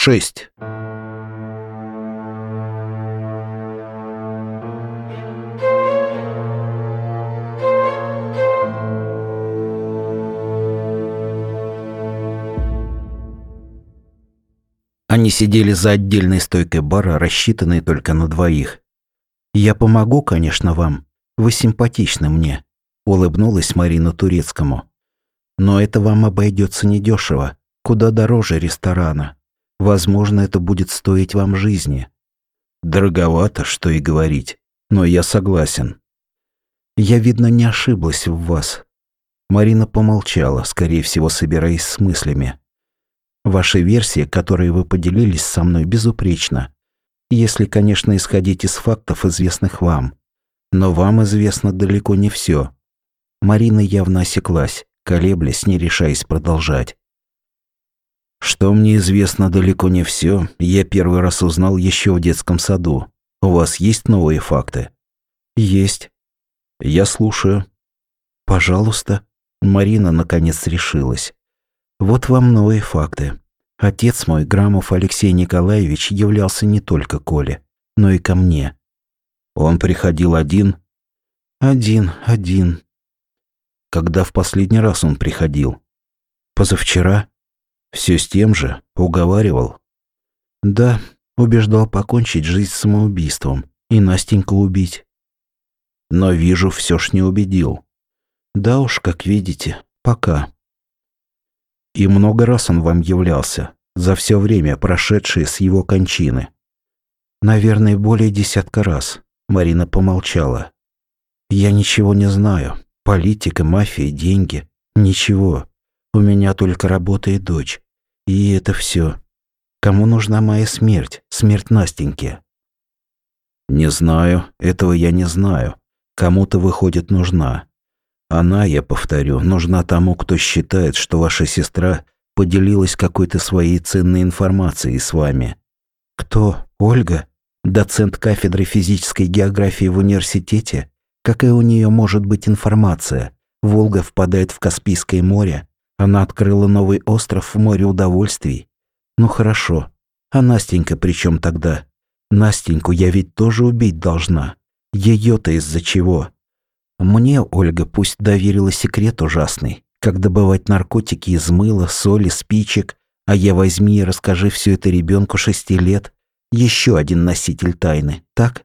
6. Они сидели за отдельной стойкой бара, рассчитанной только на двоих. «Я помогу, конечно, вам. Вы симпатичны мне», – улыбнулась Марина Турецкому. «Но это вам обойдется недешево, куда дороже ресторана. Возможно, это будет стоить вам жизни». «Дороговато, что и говорить, но я согласен». «Я, видно, не ошиблась в вас». Марина помолчала, скорее всего, собираясь с мыслями. Ваша версия, которой вы поделились со мной, безупречна. Если, конечно, исходить из фактов, известных вам. Но вам известно далеко не все. Марина явно осеклась, колеблясь, не решаясь продолжать. Что мне известно далеко не все, я первый раз узнал еще в детском саду. У вас есть новые факты? Есть. Я слушаю. Пожалуйста. Марина наконец решилась. Вот вам новые факты. Отец мой, Грамов Алексей Николаевич, являлся не только Коле, но и ко мне. Он приходил один? Один, один. Когда в последний раз он приходил? Позавчера? Все с тем же? Уговаривал? Да, убеждал покончить жизнь самоубийством и Настеньку убить. Но вижу, все ж не убедил. Да уж, как видите, пока. И много раз он вам являлся, за все время, прошедшее с его кончины. Наверное, более десятка раз. Марина помолчала. Я ничего не знаю. Политика, мафия, деньги. Ничего. У меня только работа и дочь. И это все. Кому нужна моя смерть? Смерть Настеньки? Не знаю. Этого я не знаю. Кому-то, выходит, нужна. Она, я повторю, нужна тому, кто считает, что ваша сестра поделилась какой-то своей ценной информацией с вами. Кто? Ольга? Доцент кафедры физической географии в университете? Какая у нее может быть информация? Волга впадает в Каспийское море. Она открыла новый остров в море удовольствий. Ну хорошо. А Настенька при чем тогда? Настеньку я ведь тоже убить должна. Ее-то из-за чего? Мне Ольга пусть доверила секрет ужасный, как добывать наркотики из мыла, соли, спичек, а я возьми и расскажи все это ребенку шести лет. Еще один носитель тайны, так?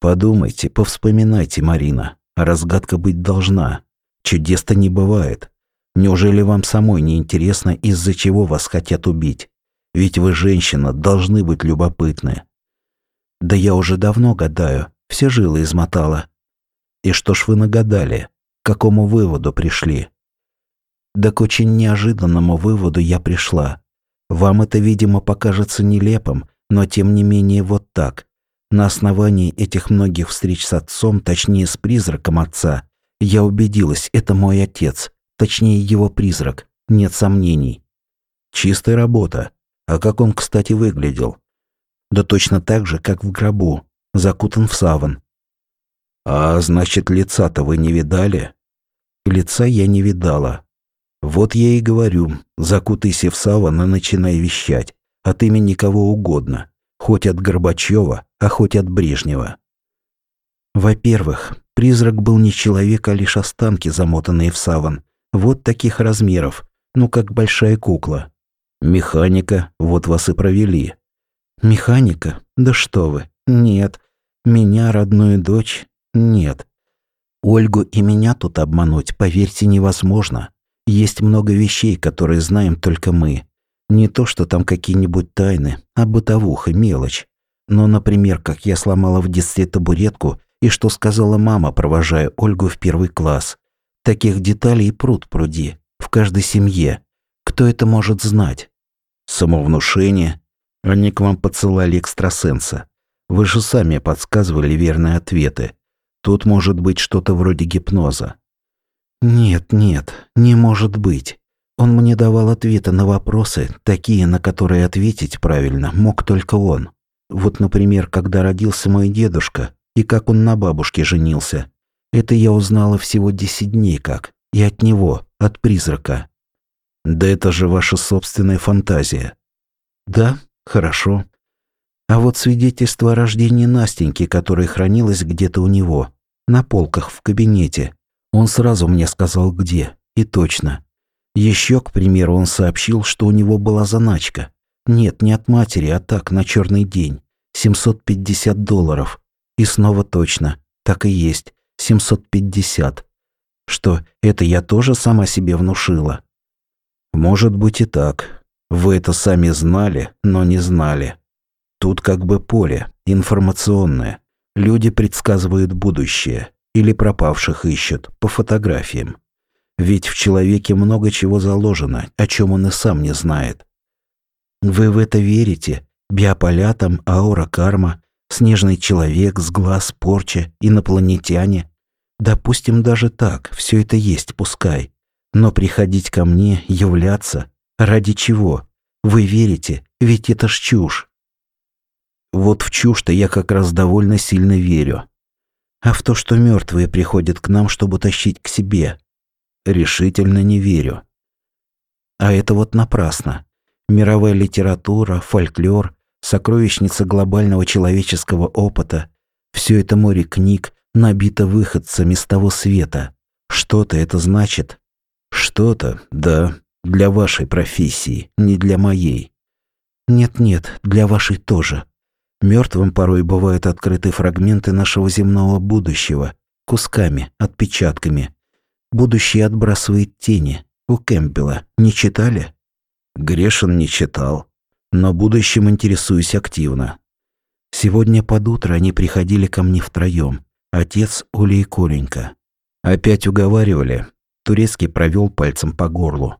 Подумайте, повспоминайте, Марина. Разгадка быть должна. Чудес-то не бывает. Неужели вам самой не интересно, из-за чего вас хотят убить? Ведь вы, женщина, должны быть любопытны. Да я уже давно гадаю, все жилы измотала. И что ж вы нагадали? К какому выводу пришли? Да к очень неожиданному выводу я пришла. Вам это, видимо, покажется нелепым, но тем не менее вот так. На основании этих многих встреч с отцом, точнее с призраком отца, я убедилась, это мой отец, точнее его призрак, нет сомнений. Чистая работа. А как он, кстати, выглядел? Да точно так же, как в гробу, закутан в саван, «А значит, лица-то вы не видали?» «Лица я не видала. Вот я и говорю, закутайся в саван и начинай вещать. От имени кого угодно. Хоть от Горбачева, а хоть от Брежнева». Во-первых, призрак был не человек, а лишь останки, замотанные в саван. Вот таких размеров, ну как большая кукла. Механика, вот вас и провели. Механика? Да что вы. Нет. Меня, родную дочь, нет. Ольгу и меня тут обмануть, поверьте, невозможно. Есть много вещей, которые знаем только мы. Не то, что там какие-нибудь тайны, а бытовуха, мелочь. Но, например, как я сломала в детстве табуретку и что сказала мама, провожая Ольгу в первый класс. Таких деталей пруд пруди, в каждой семье. Кто это может знать? Самовнушение. Они к вам подсылали экстрасенса. Вы же сами подсказывали верные ответы. Тут может быть что-то вроде гипноза. Нет, нет, не может быть. Он мне давал ответы на вопросы, такие, на которые ответить правильно мог только он. Вот, например, когда родился мой дедушка и как он на бабушке женился. Это я узнала всего 10 дней как. И от него, от призрака. Да это же ваша собственная фантазия. Да, хорошо. А вот свидетельство о рождении Настеньки, которое хранилось где-то у него, на полках в кабинете. Он сразу мне сказал, где. И точно. Еще, к примеру, он сообщил, что у него была заначка. Нет, не от матери, а так, на черный день. 750 долларов. И снова точно. Так и есть. 750. Что, это я тоже сама себе внушила? Может быть и так. Вы это сами знали, но не знали. Тут как бы поле, информационное. Люди предсказывают будущее. Или пропавших ищут, по фотографиям. Ведь в человеке много чего заложено, о чем он и сам не знает. Вы в это верите? Биополя там, аура, карма, снежный человек, с глаз, порча, инопланетяне. Допустим, даже так, все это есть, пускай. Но приходить ко мне, являться, ради чего? Вы верите? Ведь это ж чушь. Вот в чушь-то я как раз довольно сильно верю. А в то, что мертвые приходят к нам, чтобы тащить к себе, решительно не верю. А это вот напрасно. Мировая литература, фольклор, сокровищница глобального человеческого опыта – все это море книг набито выходцами с того света. Что-то это значит. Что-то, да, для вашей профессии, не для моей. Нет-нет, для вашей тоже. Мертвым порой бывают открыты фрагменты нашего земного будущего, кусками, отпечатками. Будущее отбрасывает тени. У Кэмпбелла не читали? Грешин не читал, но будущим интересуюсь активно. Сегодня под утро они приходили ко мне втроем. Отец, Оля и Коленька. Опять уговаривали. Турецкий провел пальцем по горлу.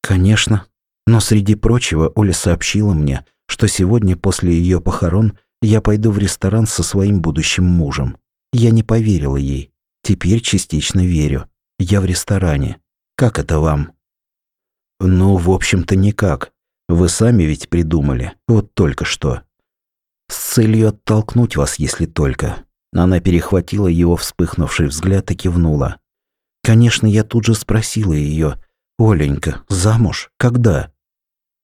Конечно. Но среди прочего Оля сообщила мне, что сегодня после ее похорон я пойду в ресторан со своим будущим мужем. Я не поверила ей. Теперь частично верю. Я в ресторане. Как это вам? Ну, в общем-то, никак. Вы сами ведь придумали. Вот только что. С целью оттолкнуть вас, если только. Она перехватила его вспыхнувший взгляд и кивнула. Конечно, я тут же спросила ее, «Оленька, замуж? Когда?»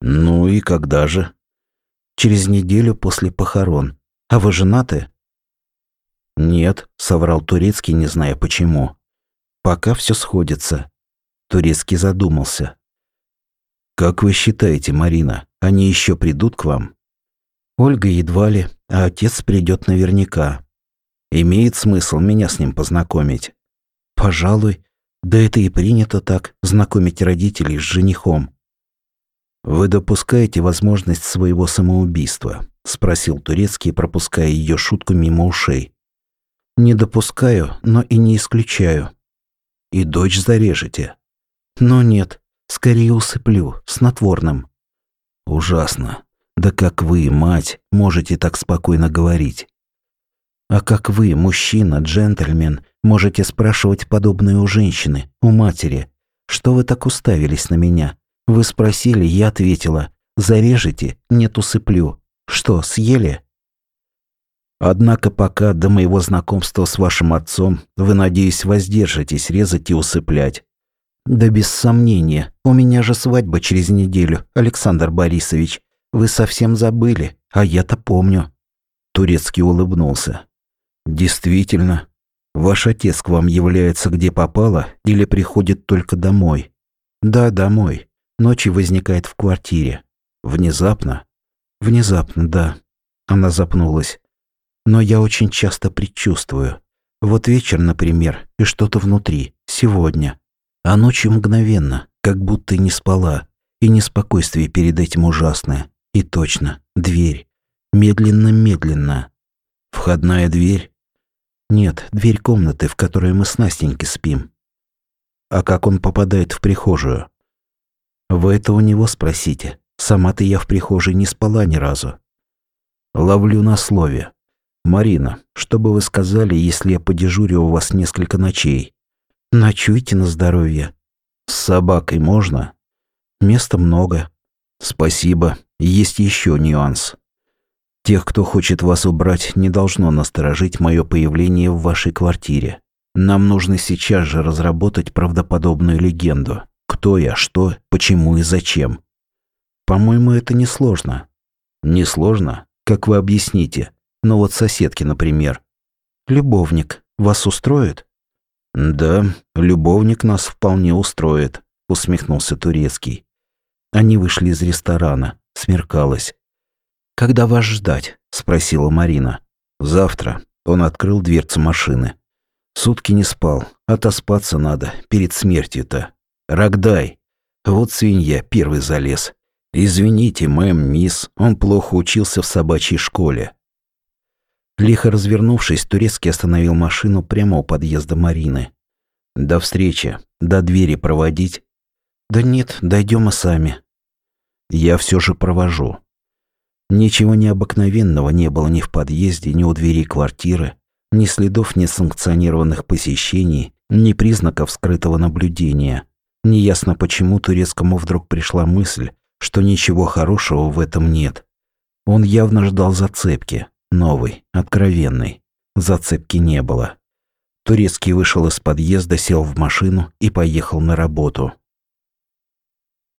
«Ну и когда же?» «Через неделю после похорон. А вы женаты?» «Нет», — соврал Турецкий, не зная почему. «Пока все сходится». Турецкий задумался. «Как вы считаете, Марина, они еще придут к вам?» «Ольга едва ли, а отец придет наверняка. Имеет смысл меня с ним познакомить?» «Пожалуй. Да это и принято так, знакомить родителей с женихом». «Вы допускаете возможность своего самоубийства?» – спросил Турецкий, пропуская ее шутку мимо ушей. «Не допускаю, но и не исключаю». «И дочь зарежете?» «Но нет, скорее усыплю, снотворным». «Ужасно. Да как вы, мать, можете так спокойно говорить?» А как вы, мужчина, джентльмен, можете спрашивать подобное у женщины, у матери? Что вы так уставились на меня? Вы спросили, я ответила. Зарежете? Нет, усыплю. Что, съели? Однако пока до моего знакомства с вашим отцом вы, надеюсь, воздержитесь резать и усыплять. Да без сомнения. У меня же свадьба через неделю, Александр Борисович. Вы совсем забыли, а я-то помню. Турецкий улыбнулся. Действительно, ваш отец к вам является где попало или приходит только домой? Да, домой. Ночью возникает в квартире. Внезапно? Внезапно, да. Она запнулась. Но я очень часто предчувствую. Вот вечер, например, и что-то внутри, сегодня. А ночью мгновенно, как будто и не спала. И неспокойствие перед этим ужасное. И точно, дверь. Медленно-медленно. Входная дверь? Нет, дверь комнаты, в которой мы с Настенькой спим. А как он попадает в прихожую? Вы это у него спросите. Сама-то я в прихожей не спала ни разу. Ловлю на слове. Марина, что бы вы сказали, если я подежурю у вас несколько ночей? Ночуйте на здоровье. С собакой можно? Места много. Спасибо. Есть еще нюанс. Тех, кто хочет вас убрать, не должно насторожить мое появление в вашей квартире. Нам нужно сейчас же разработать правдоподобную легенду. Кто я, что, почему и зачем. По-моему, это несложно. Несложно? Как вы объясните? Ну вот соседки, например. Любовник. Вас устроит? Да, любовник нас вполне устроит, усмехнулся Турецкий. Они вышли из ресторана. Смеркалось. «Когда вас ждать?» – спросила Марина. «Завтра». Он открыл дверцу машины. Сутки не спал. Отоспаться надо, перед смертью-то. Рогдай. Вот свинья, первый залез. Извините, мэм, мисс, он плохо учился в собачьей школе. Лихо развернувшись, Турецкий остановил машину прямо у подъезда Марины. «До встречи. До двери проводить?» «Да нет, дойдем и сами». «Я все же провожу». Ничего необыкновенного не было ни в подъезде, ни у двери квартиры, ни следов несанкционированных посещений, ни признаков скрытого наблюдения. Неясно почему турецкому вдруг пришла мысль, что ничего хорошего в этом нет. Он явно ждал зацепки, новой, откровенной. Зацепки не было. Турецкий вышел из подъезда, сел в машину и поехал на работу.